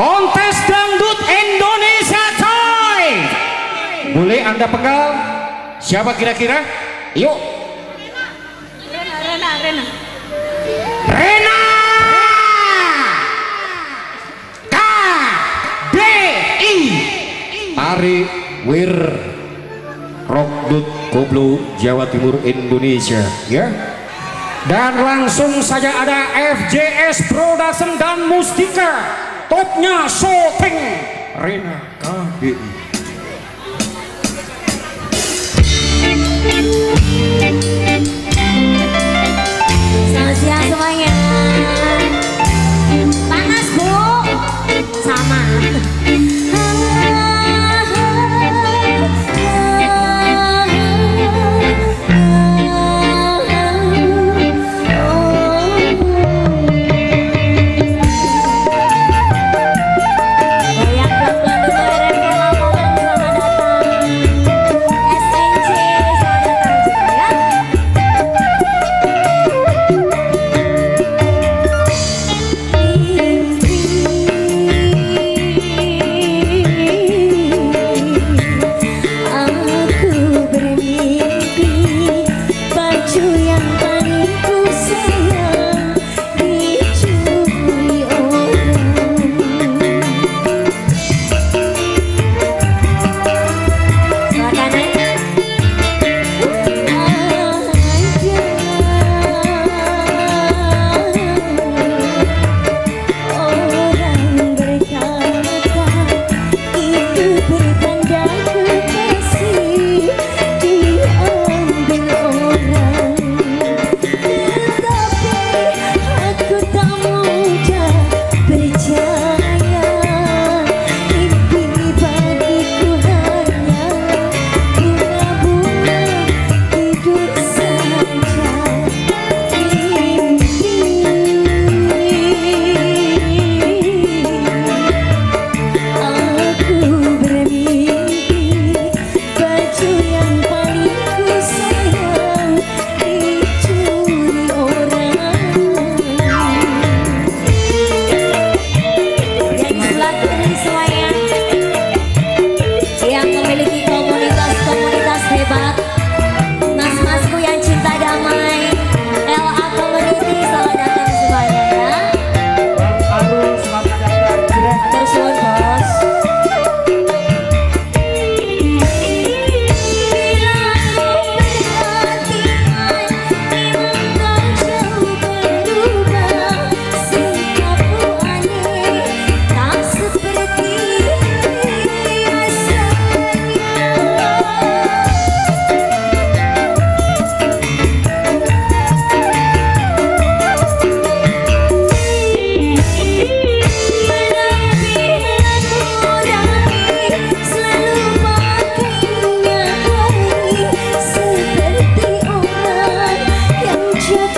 kontes dangdut Indonesia coy! Boleh anda pegal? Siapa kira-kira? Yuk! Rena, Rena, Rena. Rena K D I. Tari Wir Rockdut Koblo Jawa Timur Indonesia ya. Dan langsung saja ada FJS Production dan Mustika topnya shooting Rena KDI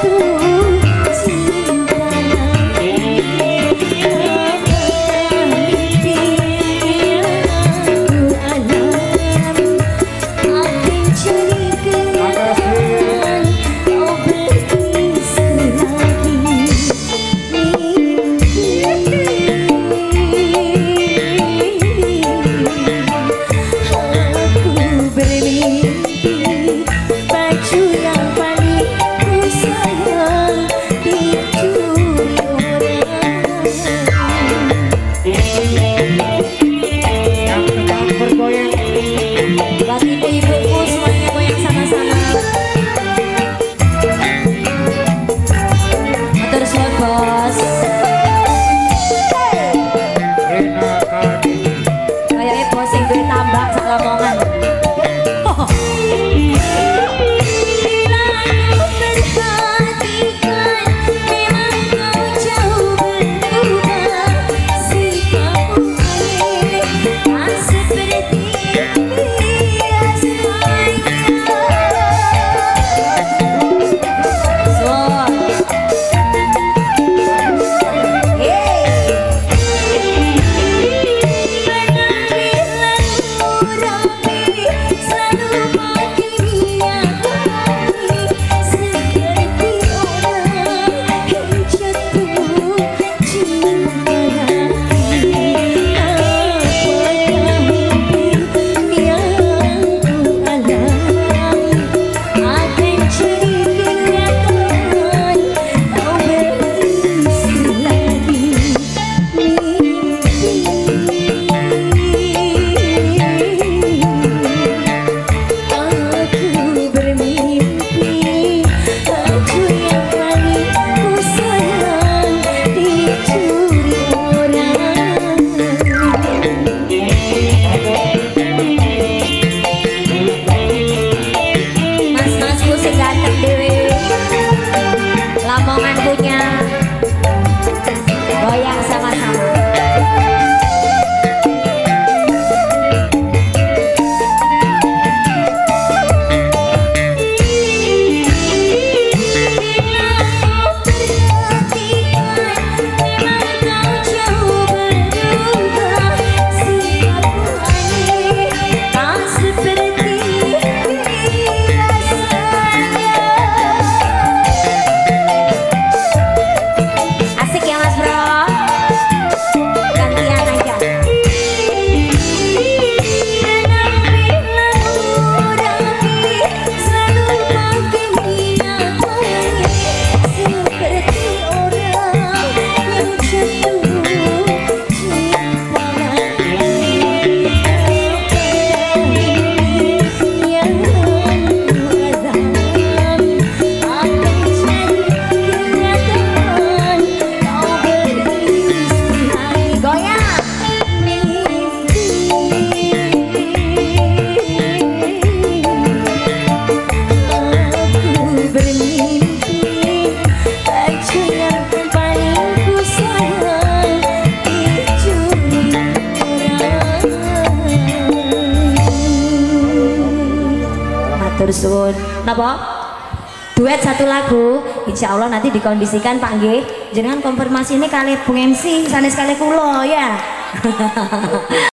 Ooh. Matur suwun. Napa? Duet satu lagu, insya Allah nanti dikondisikan Pak Nggih. Jenengan konfirmasi ini kali Bung MC, sanes kali kulo ya.